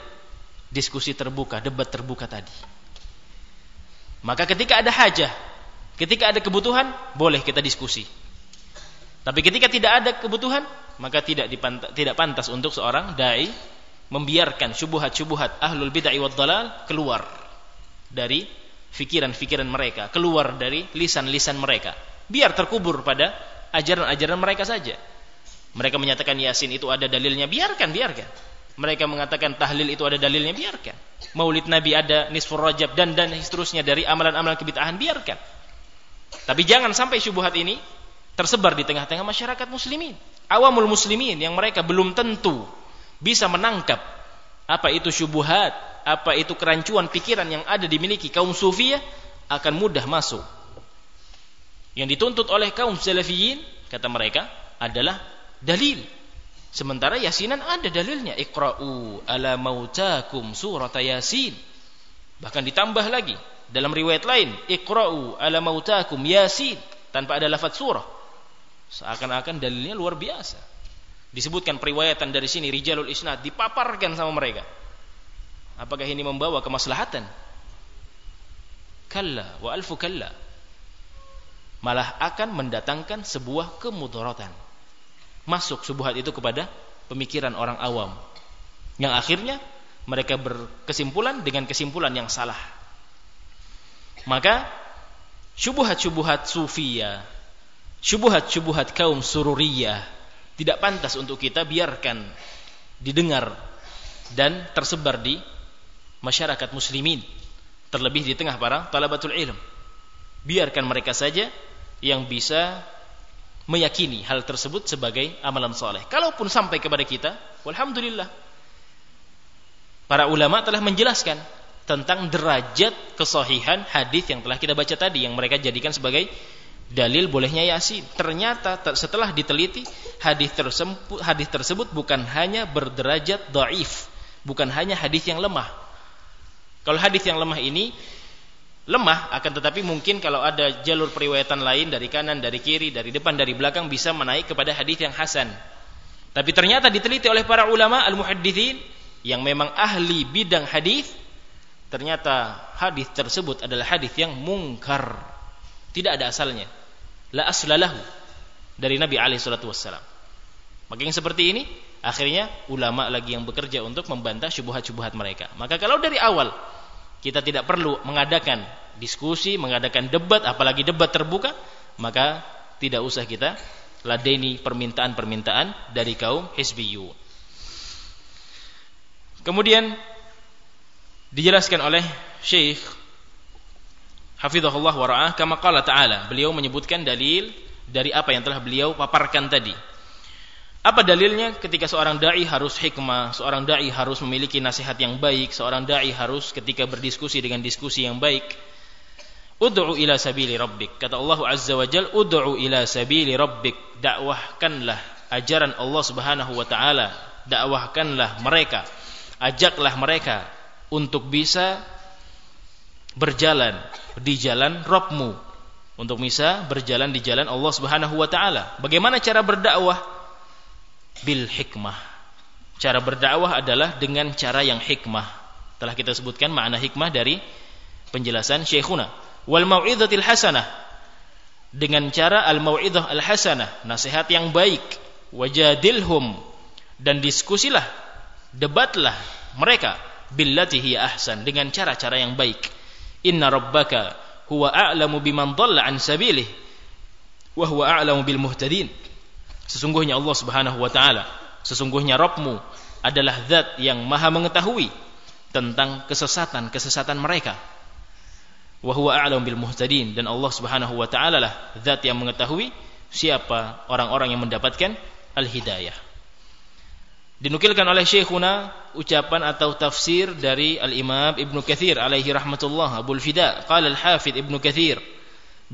diskusi terbuka, debat terbuka tadi. Maka ketika ada hajah, ketika ada kebutuhan, boleh kita diskusi. Tapi ketika tidak ada kebutuhan, maka tidak dipanta, tidak pantas untuk seorang dai membiarkan syubhat-syubhat ahlul bid'ah wad dalal keluar dari fikiran-fikiran mereka, keluar dari lisan-lisan mereka. Biar terkubur pada ajaran-ajaran mereka saja. Mereka menyatakan Yasin itu ada dalilnya, biarkan, biarkan. Mereka mengatakan tahlil itu ada dalilnya, biarkan. Maulid Nabi ada nisfur rajab dan dan seterusnya dari amalan-amalan kebitahan, biarkan. Tapi jangan sampai syubhat ini tersebar di tengah-tengah masyarakat muslimin. Awamul muslimin yang mereka belum tentu bisa menangkap apa itu syubhat, apa itu kerancuan pikiran yang ada dimiliki kaum sufiyah akan mudah masuk. Yang dituntut oleh kaum salafiyin kata mereka adalah dalil Sementara yasinan ada dalilnya. Iqra'u ala mautakum surat yasin. Bahkan ditambah lagi. Dalam riwayat lain. Iqra'u ala mautakum yasin. Tanpa ada lafaz surah. Seakan-akan dalilnya luar biasa. Disebutkan periwayatan dari sini. Rijalul isnad. Dipaparkan sama mereka. Apakah ini membawa kemaslahatan? Kalla wa alfu kalla. Malah akan mendatangkan sebuah kemudaratan masuk subuhat itu kepada pemikiran orang awam yang akhirnya mereka berkesimpulan dengan kesimpulan yang salah maka syubuhat-syubuhat sufia syubuhat-syubuhat kaum sururiyah tidak pantas untuk kita biarkan didengar dan tersebar di masyarakat muslimin terlebih di tengah para talabatul ilm biarkan mereka saja yang bisa meyakini hal tersebut sebagai amalan soleh. Kalaupun sampai kepada kita, walhamdulillah. Para ulama telah menjelaskan tentang derajat kesohihan hadis yang telah kita baca tadi yang mereka jadikan sebagai dalil bolehnya yasin. Ternyata setelah diteliti hadis tersebut hadis tersebut bukan hanya berderajat dhaif, bukan hanya hadis yang lemah. Kalau hadis yang lemah ini lemah akan tetapi mungkin kalau ada jalur periwayatan lain dari kanan, dari kiri, dari depan, dari belakang bisa menaik kepada hadis yang hasan. Tapi ternyata diteliti oleh para ulama al-muhadditsin yang memang ahli bidang hadis ternyata hadis tersebut adalah hadis yang mungkar. Tidak ada asalnya. La aslalahu dari Nabi alaihi salatu wassalam. Maka yang seperti ini akhirnya ulama lagi yang bekerja untuk membantah syubhat-syubhat mereka. Maka kalau dari awal kita tidak perlu mengadakan diskusi mengadakan debat apalagi debat terbuka maka tidak usah kita ladeni permintaan-permintaan dari kaum hizbiyun kemudian dijelaskan oleh Syekh Hafizahullah wa ra'ah ta'ala beliau menyebutkan dalil dari apa yang telah beliau paparkan tadi apa dalilnya ketika seorang dai harus hikmah, seorang dai harus memiliki nasihat yang baik, seorang dai harus ketika berdiskusi dengan diskusi yang baik. Ud'u ila sabili rabbik. Kata Allah Azza wa Jal, ud'u ila sabili rabbik. Dakwahkanlah ajaran Allah Subhanahu wa taala. Dakwahkanlah mereka. Ajaklah mereka untuk bisa berjalan di jalan Robmu untuk bisa berjalan di jalan Allah Subhanahu wa taala. Bagaimana cara berdakwah? Bil hikmah. Cara berdakwah adalah dengan cara yang hikmah. Telah kita sebutkan makna hikmah dari penjelasan Syekhuna. Wal mau'izatil hasanah. Dengan cara al mau'izah al hasanah, nasihat yang baik. Wajadilhum dan diskusilah, debatlah mereka billati hiya ahsan dengan cara-cara yang baik. Inna rabbaka huwa a'lamu biman dhalla an sabilih wa huwa a'lamu bil muhtadin. Sesungguhnya Allah Subhanahu wa taala, sesungguhnya Rabbmu adalah zat yang maha mengetahui tentang kesesatan-kesesatan mereka. Wa huwa a'lamu bil muhtadin dan Allah Subhanahu wa taala lah zat yang mengetahui siapa orang-orang yang mendapatkan al-hidayah. Dinukilkan oleh Syekhuna ucapan atau tafsir dari Al-Imam Ibnu Katsir alaihi rahmatullah Abu Fida qala Al-Hafidz Ibnu Katsir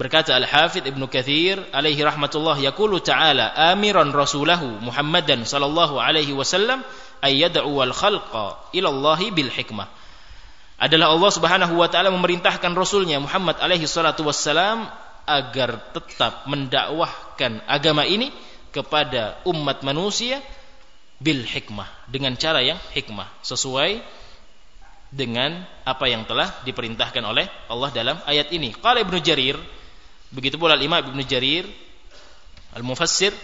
berkata Al-Hafidz Ibnu Katsir alaihi rahmatullah yaqulu ta'ala amiran rasulahu Muhammadan sallallahu alaihi wasallam ay yad'u wal khalqa ila Allah bil hikmah adalah Allah Subhanahu wa taala memerintahkan rasulnya Muhammad alaihi salatu wassalam agar tetap mendakwahkan agama ini kepada umat manusia bil hikmah dengan cara yang hikmah sesuai dengan apa yang telah diperintahkan oleh Allah dalam ayat ini. Qala Ibnu Jarir begitu pula Imam Ibnu Jarir Al-Mufassir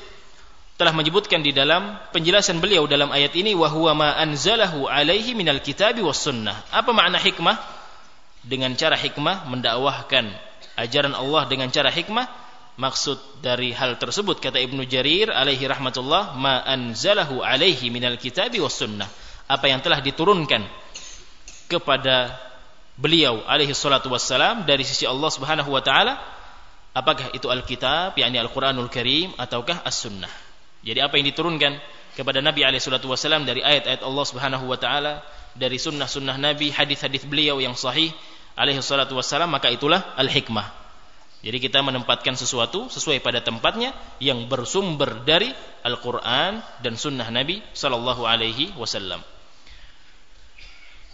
telah menyebutkan di dalam penjelasan beliau dalam ayat ini wa ma anzalahu alaihi minal kitabi was sunnah. Apa makna hikmah? Dengan cara hikmah mendakwahkan ajaran Allah dengan cara hikmah maksud dari hal tersebut kata Ibnu Jarir alaihi rahmatullah ma anzalahu alaihi minal kitabi was sunnah apa yang telah diturunkan kepada beliau alaihi salatu wassalam dari sisi Allah Subhanahu wa taala apakah itu Alkitab yakni Al-Qur'anul Karim ataukah As-Sunnah jadi apa yang diturunkan kepada Nabi alaihi wassalam dari ayat-ayat Allah Subhanahu wa taala dari sunnah-sunnah Nabi hadis-hadis beliau yang sahih alaihi salatu wassalam maka itulah al-hikmah jadi kita menempatkan sesuatu sesuai pada tempatnya yang bersumber dari Al-Qur'an dan sunnah Nabi sallallahu alaihi wasallam.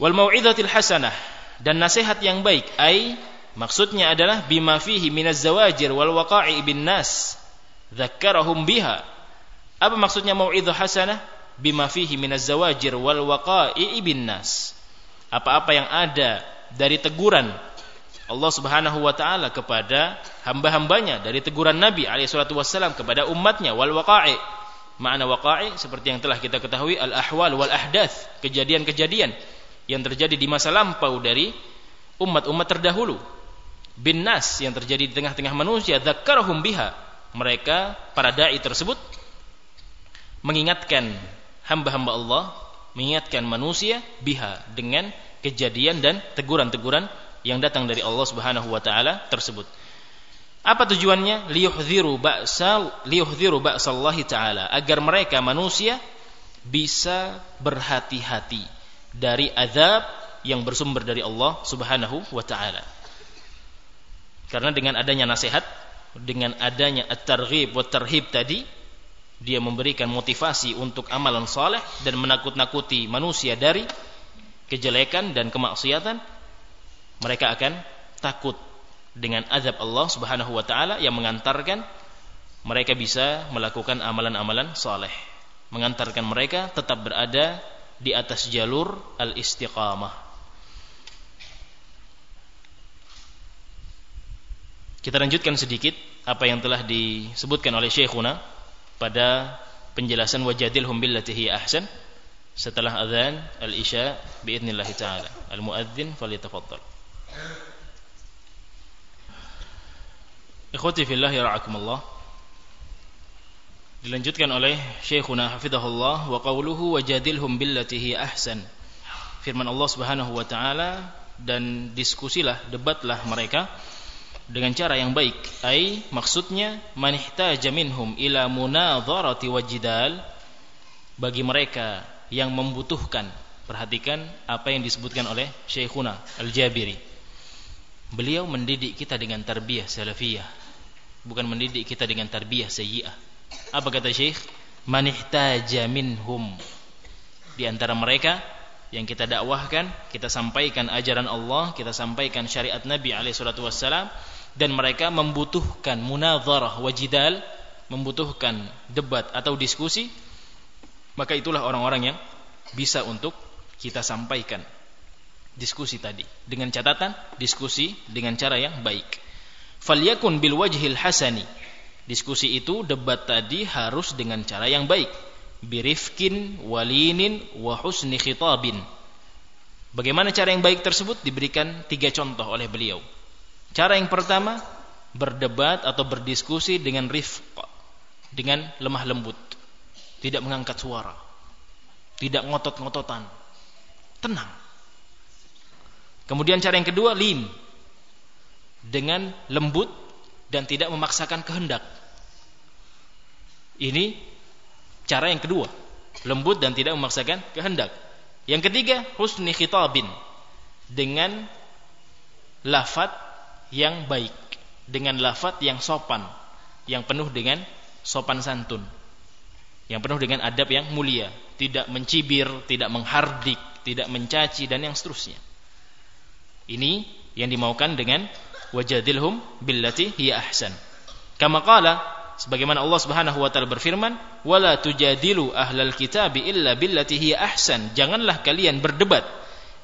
Wal mau'izatil hasanah dan nasihat yang baik ai maksudnya adalah bima fihi minaz zawajir wal waqa'i bin nas dzakkarahum biha. Apa maksudnya mau'izah hasanah? Bima fihi minaz zawajir wal waqa'i bin nas. Apa-apa yang ada dari teguran Allah Subhanahu wa taala kepada hamba-hambanya dari teguran Nabi alaihi salatu wasallam kepada umatnya wal waqa'i. Makna waqa'i seperti yang telah kita ketahui al ahwal wal ahdath, kejadian-kejadian yang terjadi di masa lampau dari umat-umat terdahulu. Bin nas yang terjadi di tengah-tengah manusia dzakkarahum biha. Mereka para dai tersebut mengingatkan hamba-hamba Allah, mengingatkan manusia biha dengan kejadian dan teguran-teguran yang datang dari Allah Subhanahu wa taala tersebut. Apa tujuannya? Liyuhdhiru ba'sal liyuhdhiru ba'sallahi taala agar mereka manusia bisa berhati-hati dari azab yang bersumber dari Allah Subhanahu wa taala. Karena dengan adanya nasihat, dengan adanya at-targhib wa tarhib tadi, dia memberikan motivasi untuk amalan saleh dan menakut-nakuti manusia dari kejelekan dan kemaksiatan, mereka akan takut dengan azab Allah Subhanahu wa taala yang mengantarkan mereka bisa melakukan amalan-amalan saleh, mengantarkan mereka tetap berada di atas jalur al-istiqamah. Kita lanjutkan sedikit apa yang telah disebutkan oleh Syekhuna pada penjelasan wajadilhum billati hiya ahsan setelah azan al-isya biidznillah taala. Al-muadzin falyatafaddal. Ikhwati fillah yara'akumullah. Dilanjutkan oleh Syekhuna hafizahullah wa qawluhu wajadilhum billati ahsan. Firman Allah Subhanahu wa taala dan diskusilah, debatlah mereka dengan cara yang baik. Ai maksudnya manihtaja minhum ila munadharati wajidal bagi mereka yang membutuhkan. Perhatikan apa yang disebutkan oleh Syekhuna Al-Jabiri. Beliau mendidik kita dengan tarbiyah salafiyah bukan mendidik kita dengan tarbiyah sayyi'ah. Apa kata Syekh? Manihtaja minhum. Di antara mereka yang kita dakwahkan, kita sampaikan ajaran Allah, kita sampaikan syariat Nabi alaihi salatu wassalam dan mereka membutuhkan munadharah wajidal, membutuhkan debat atau diskusi, maka itulah orang-orang yang bisa untuk kita sampaikan diskusi tadi. Dengan catatan diskusi dengan cara yang baik. Falyakun bil wajhil hasani. Diskusi itu debat tadi harus dengan cara yang baik birifkin walinin wa husni khitabin. Bagaimana cara yang baik tersebut? Diberikan tiga contoh oleh beliau. Cara yang pertama berdebat atau berdiskusi dengan rifq dengan lemah lembut. Tidak mengangkat suara. Tidak ngotot-ngototan. Tenang. Kemudian cara yang kedua lin dengan lembut dan tidak memaksakan kehendak. Ini cara yang kedua, lembut dan tidak memaksakan kehendak. Yang ketiga, husni khitabin dengan lafat yang baik, dengan lafat yang sopan, yang penuh dengan sopan santun, yang penuh dengan adab yang mulia, tidak mencibir, tidak menghardik, tidak mencaci dan yang seterusnya. Ini yang dimaukan dengan wajadilhum billati hiya ahsan. Kama qala sebagaimana Allah Subhanahu wa taala berfirman, "Wala tujadilu ahlal kitabi illa billati hiya ahsan." Janganlah kalian berdebat,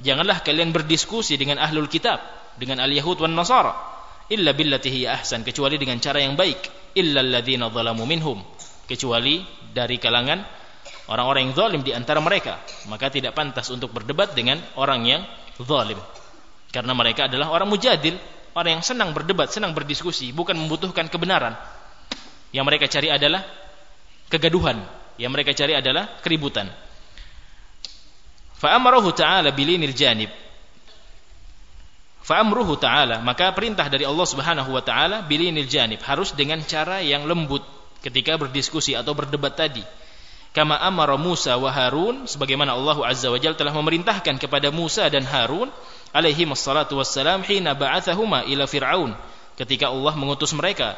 janganlah kalian berdiskusi dengan ahlul kitab, dengan al-yahud wan nasara, illa billati hiya ahsan, kecuali dengan cara yang baik, illa alladzina zalamu minhum, kecuali dari kalangan orang-orang yang zalim di antara mereka, maka tidak pantas untuk berdebat dengan orang yang zalim. Karena mereka adalah orang mujadil, orang yang senang berdebat, senang berdiskusi, bukan membutuhkan kebenaran. Yang mereka cari adalah kegaduhan, yang mereka cari adalah keributan. Fa'amarahu ta'ala bilinil janib. Fa'amruhu ta'ala, maka perintah dari Allah Subhanahu wa taala bilinil janib, harus dengan cara yang lembut ketika berdiskusi atau berdebat tadi. Kama amara Musa wa Harun sebagaimana Allah Azza wa Jalla telah memerintahkan kepada Musa dan Harun alaihi wassalatu wassalam hina ba'athahuma ila fir'aun ketika Allah mengutus mereka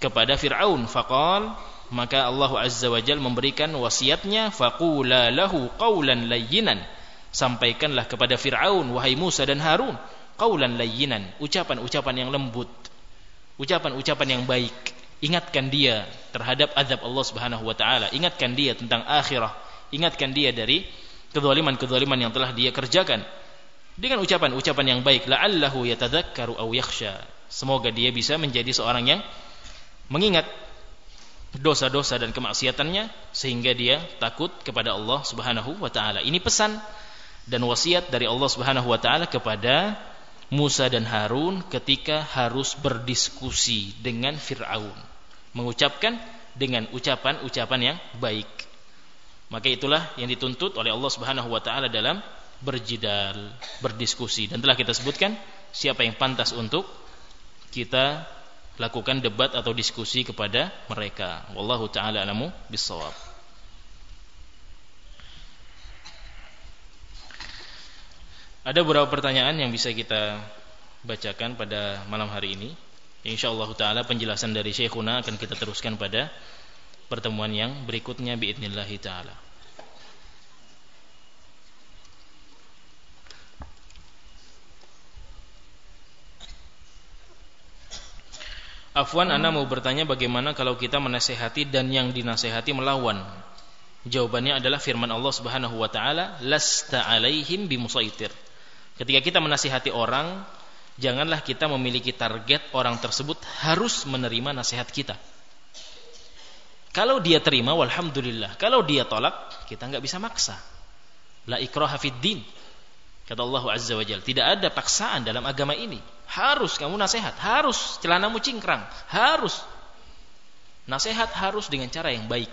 kepada Fir'aun. Faqal maka Allah azza wa jalla memberikan wasiatnya faqula lahu qawlan layyinan. Sampaikanlah kepada Fir'aun wahai Musa dan Harun qawlan layyinan. Ucapan-ucapan yang lembut ucapan-ucapan yang baik. Ingatkan dia terhadap azab Allah Subhanahu wa taala. Ingatkan dia tentang akhirah. Ingatkan dia dari kezaliman-kezaliman yang telah dia kerjakan. Dengan ucapan-ucapan yang baik la'allahu yatadzakkaru aw yakhsha. Semoga dia bisa menjadi seorang yang mengingat dosa-dosa dan kemaksiatannya sehingga dia takut kepada Allah Subhanahu wa taala. Ini pesan dan wasiat dari Allah Subhanahu wa taala kepada Musa dan Harun ketika harus berdiskusi dengan Firaun mengucapkan dengan ucapan-ucapan yang baik. Maka itulah yang dituntut oleh Allah Subhanahu wa taala dalam berjidal, berdiskusi. Dan telah kita sebutkan siapa yang pantas untuk kita lakukan debat atau diskusi kepada mereka. Wallahu taala alamu bisawab. Ada beberapa pertanyaan yang bisa kita bacakan pada malam hari ini. Insyaallah taala penjelasan dari Syekhuna akan kita teruskan pada pertemuan yang berikutnya biidznillah taala. Afwan Anda mau bertanya bagaimana kalau kita menasehati dan yang dinasehati melawan Jawabannya adalah firman Allah Subhanahu wa taala, "Lasta 'alaihim bimusaitir." Ketika kita menasihati orang, janganlah kita memiliki target orang tersebut harus menerima nasihat kita. Kalau dia terima, walhamdulillah. Kalau dia tolak, kita nggak bisa maksa. La ikraha fid din. Kata Allah Azza wa Jalla, tidak ada paksaan dalam agama ini. Harus kamu nasihat, harus celanamu cingkrang, harus. Nasihat harus dengan cara yang baik.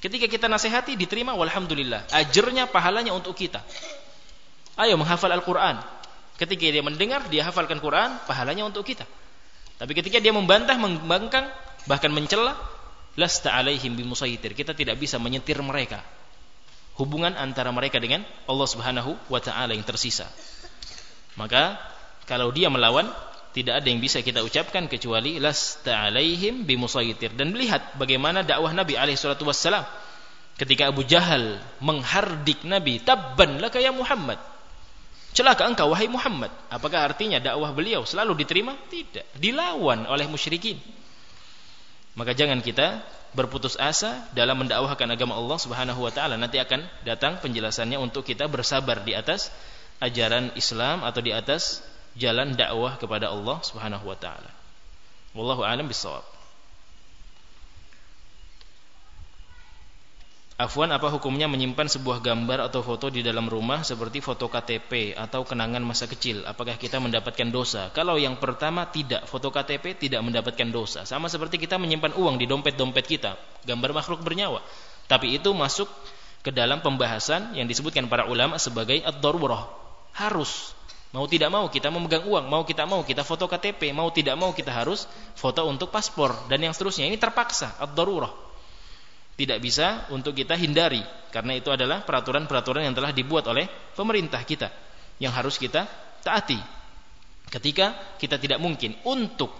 Ketika kita nasihati diterima walhamdulillah. Ajarnya pahalanya untuk kita. Ayo menghafal Al-Qur'an. Ketika dia mendengar, dia hafalkan Quran, pahalanya untuk kita. Tapi ketika dia membantah, membangkang, bahkan mencela, lasta alaihim bimusaitir. Kita tidak bisa menyetir mereka. Hubungan antara mereka dengan Allah Subhanahu wa taala yang tersisa. Maka kalau dia melawan, tidak ada yang bisa kita ucapkan kecuali lasta alaihim bimusaitir dan melihat bagaimana dakwah Nabi alaihi salatu wassalam. Ketika Abu Jahal menghardik Nabi tabban laka ya Muhammad. Celaka engkau wahai Muhammad. Apakah artinya dakwah beliau selalu diterima? Tidak. Dilawan oleh musyrikin. Maka jangan kita berputus asa dalam mendakwahkan agama Allah Subhanahu wa taala. Nanti akan datang penjelasannya untuk kita bersabar di atas ajaran Islam atau di atas jalan dakwah kepada Allah Subhanahu wa taala. Wallahu a'lam bissawab. Afwan apa hukumnya menyimpan sebuah gambar atau foto di dalam rumah seperti foto KTP atau kenangan masa kecil? Apakah kita mendapatkan dosa? Kalau yang pertama tidak, foto KTP tidak mendapatkan dosa. Sama seperti kita menyimpan uang di dompet-dompet kita, gambar makhluk bernyawa. Tapi itu masuk ke dalam pembahasan yang disebutkan para ulama sebagai ad-darurah. Harus Mau tidak mau kita memegang uang, mau kita mau kita foto KTP, mau tidak mau kita harus foto untuk paspor dan yang seterusnya. Ini terpaksa, ad-darurah. Tidak bisa untuk kita hindari karena itu adalah peraturan-peraturan yang telah dibuat oleh pemerintah kita yang harus kita taati. Ketika kita tidak mungkin untuk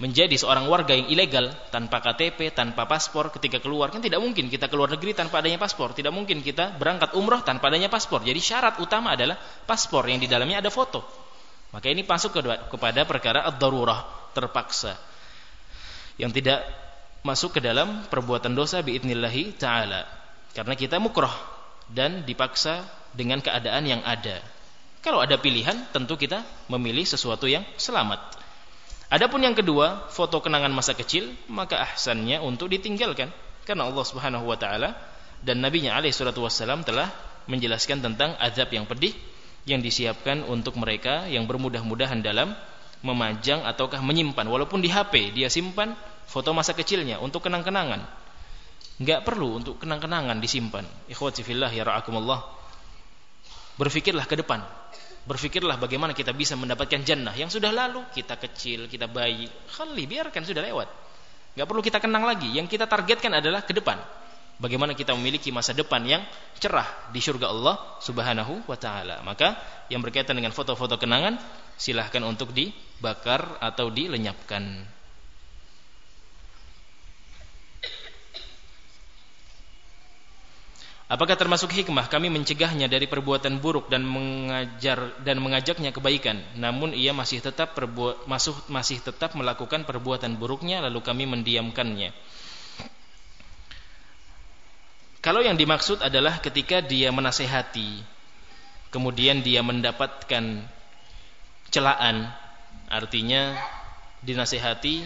menjadi seorang warga yang ilegal tanpa KTP, tanpa paspor ketika keluar kan tidak mungkin kita keluar negeri tanpa adanya paspor, tidak mungkin kita berangkat umroh tanpa adanya paspor. Jadi syarat utama adalah paspor yang di dalamnya ada foto. Maka ini masuk kepada perkara ad-darurah, terpaksa. Yang tidak masuk ke dalam perbuatan dosa biidnillahi taala. Karena kita mukroh dan dipaksa dengan keadaan yang ada. Kalau ada pilihan, tentu kita memilih sesuatu yang selamat. Adapun yang kedua, foto kenangan masa kecil, maka ahsannya untuk ditinggalkan karena Allah Subhanahu wa taala dan nabinya alaihi salatu wasallam telah menjelaskan tentang azab yang pedih yang disiapkan untuk mereka yang bermudah-mudahan dalam memajang ataukah menyimpan walaupun di HP dia simpan foto masa kecilnya untuk kenang-kenangan. Enggak perlu untuk kenang-kenangan disimpan. Ikhwati fillah ya ra'akumullah. Berfikirlah ke depan berfikirlah bagaimana kita bisa mendapatkan jannah yang sudah lalu. Kita kecil kita bayi. Khali biarkan sudah lewat. Nggak perlu kita kenang lagi. Yang kita targetkan adalah ke depan. Bagaimana kita memiliki masa depan yang cerah di surga Allah Subhanahu wa taala. Maka yang berkaitan dengan foto-foto kenangan silahkan untuk dibakar atau dilenyapkan Apakah termasuk hikmah kami mencegahnya dari perbuatan buruk dan mengajar dan mengajaknya kebaikan, namun ia masih tetap perbuat masuk masih tetap melakukan perbuatan buruknya lalu kami mendiamkannya. Kalau yang dimaksud adalah ketika dia menasehati, kemudian dia mendapatkan celaan, artinya dinasehati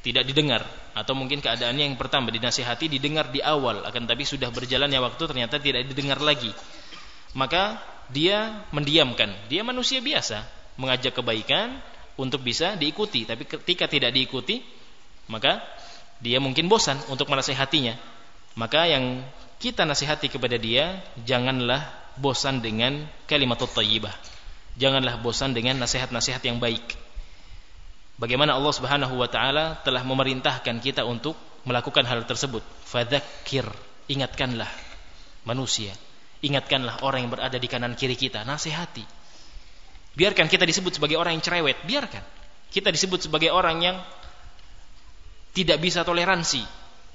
tidak didengar. Atau mungkin keadaannya yang pertama dinasihati didengar di awal. Akan tapi sudah berjalannya waktu ternyata tidak didengar lagi. Maka dia mendiamkan. Dia manusia biasa. Mengajak kebaikan untuk bisa diikuti. Tapi ketika tidak diikuti maka dia mungkin bosan untuk menasihatinya maka yang kita nasihati kepada dia janganlah bosan dengan kalimat thayyibah janganlah bosan dengan nasihat-nasihat yang baik Bagaimana Allah Subhanahu wa taala telah memerintahkan kita untuk melakukan hal tersebut. Fadzakir, ingatkanlah manusia. Ingatkanlah orang yang berada di kanan kiri kita, nasihati. Biarkan kita disebut sebagai orang yang cerewet, biarkan. Kita disebut sebagai orang yang tidak bisa toleransi.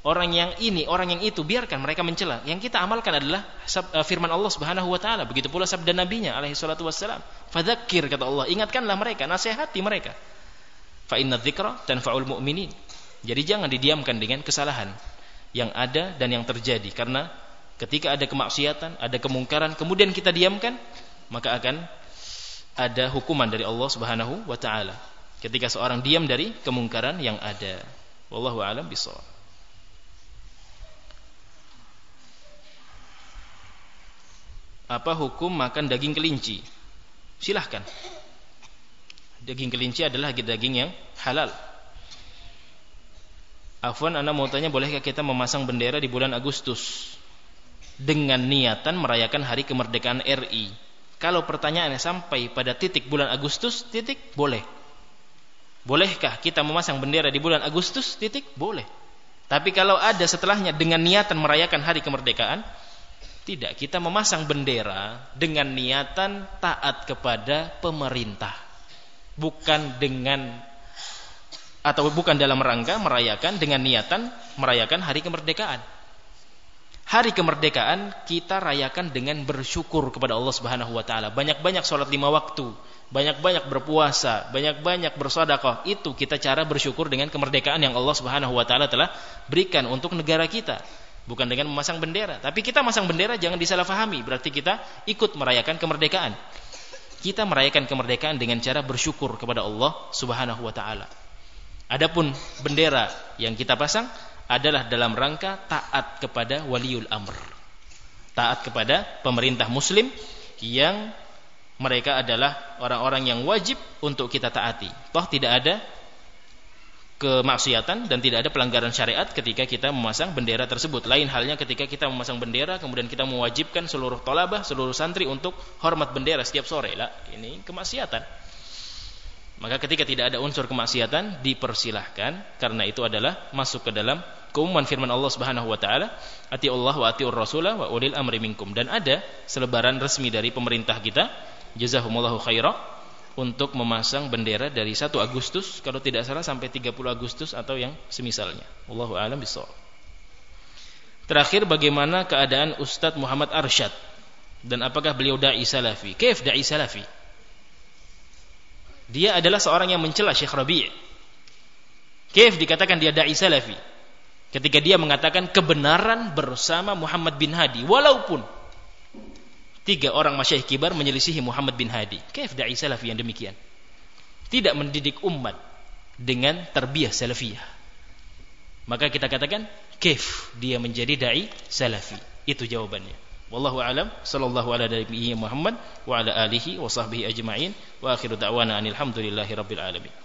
Orang yang ini, orang yang itu, biarkan mereka mencela. Yang kita amalkan adalah eh, firman Allah Subhanahu wa taala. Begitu pula sabda nabinya alaihi salatu wassalam. Fadzakir kata Allah, ingatkanlah mereka, nasihati mereka. Fa inna dzikra tanfa'ul mu'minin. Jadi jangan didiamkan dengan kesalahan yang ada dan yang terjadi karena ketika ada kemaksiatan, ada kemungkaran, kemudian kita diamkan, maka akan ada hukuman dari Allah Subhanahu wa taala. Ketika seorang diam dari kemungkaran yang ada. Wallahu a'lam bishawab. Apa hukum makan daging kelinci? Silahkan. Daging kelinci adalah daging yang halal. Afwan, Anda mau tanya bolehkah kita memasang bendera di bulan Agustus dengan niatan merayakan hari kemerdekaan RI? Kalau pertanyaannya sampai pada titik bulan Agustus, titik boleh. Bolehkah kita memasang bendera di bulan Agustus? Titik boleh. Tapi kalau ada setelahnya dengan niatan merayakan hari kemerdekaan, tidak. Kita memasang bendera dengan niatan taat kepada pemerintah. Bukan dengan atau bukan dalam rangka merayakan dengan niatan merayakan hari kemerdekaan. Hari kemerdekaan kita rayakan dengan bersyukur kepada Allah Subhanahu wa taala. Banyak-banyak sholat lima waktu, banyak-banyak berpuasa, banyak-banyak bersedekah. Itu kita cara bersyukur dengan kemerdekaan yang Allah Subhanahu wa taala telah berikan untuk negara kita. Bukan dengan memasang bendera, tapi kita masang bendera jangan disalahfahami, berarti kita ikut merayakan kemerdekaan. Kita merayakan kemerdekaan dengan cara bersyukur kepada Allah Subhanahu wa taala. Adapun bendera yang kita pasang adalah dalam rangka taat kepada waliul amr. Taat kepada pemerintah muslim yang mereka adalah orang-orang yang wajib untuk kita taati. Toh tidak ada kemaksiatan dan tidak ada pelanggaran syariat ketika kita memasang bendera tersebut. Lain halnya ketika kita memasang bendera kemudian kita mewajibkan seluruh tolabah, seluruh santri untuk hormat bendera setiap sore. Lah, ini kemaksiatan. Maka ketika tidak ada unsur kemaksiatan dipersilahkan karena itu adalah masuk ke dalam keumuman firman Allah Subhanahu wa taala, "Ati Allah wa atiur rasulah wa ulil amri minkum." Dan ada selebaran resmi dari pemerintah kita, jazahumullahu khaira, untuk memasang bendera dari 1 Agustus kalau tidak salah sampai 30 Agustus atau yang semisalnya. Wallahu a'lam bishawab. Terakhir bagaimana keadaan Ustadz Muhammad Arsyad dan apakah beliau dai salafi? Kaif dai salafi? Dia adalah seorang yang mencela Syekh Rabi' Kaif dikatakan dia da'i salafi ketika dia mengatakan kebenaran bersama Muhammad bin Hadi walaupun tiga orang masyayikh kibar menyelisihi Muhammad bin Hadi. Kaif da'i salafi yang demikian? Tidak mendidik umat dengan terbiah salafiyah. Maka kita katakan kaif dia menjadi dai salafi. Itu jawabannya. Wallahu alam sallallahu ala nabiyyi Muhammad wa ala alihi wa sahbihi ajma'in wa akhiru da'wana alhamdulillahi rabbil alamin